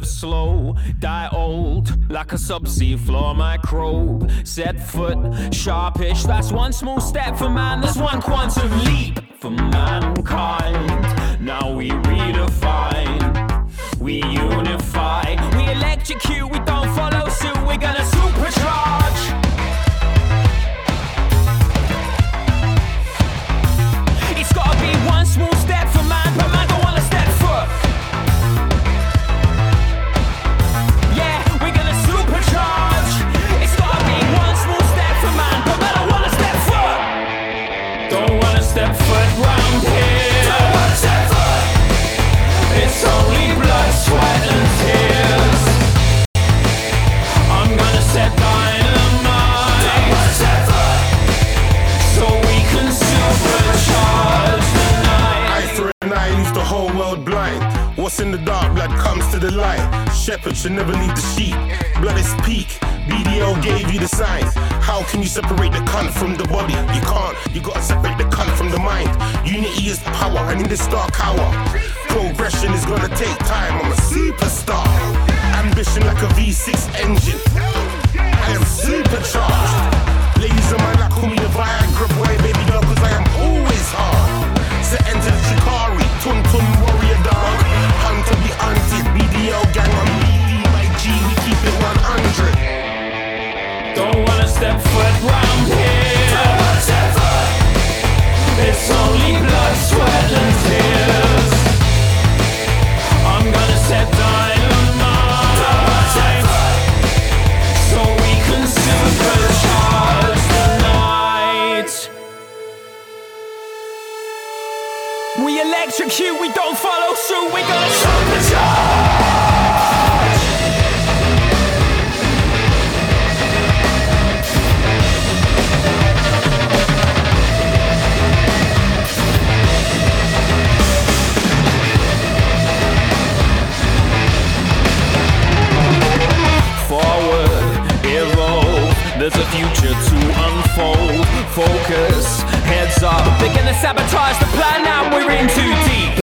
slow, die old, like a subsea floor microbe. Set foot, sharpish, that's one small step for man, that's one quantum leap for mankind. What's in the dark, blood comes to the light. Shepherd should never leave the sheep. Blood is peak. BDO gave you the sign. How can you separate the cunt from the body? You can't. You gotta separate the cunt from the mind. Unity is power, and in this dark hour, progression is gonna take time. I'm a superstar. Ambition like a V6 engine. Don't wanna step foot round here. Don't wanna step foot. It's only blood, sweat, and tears. I'm gonna set dynamite. Don't wanna step foot. So we can supercharge the night. We electrocute, we don't follow suit, we're gonna supercharge. Future to unfold. Focus, heads up. They're gonna sabotage the plan now. We're in too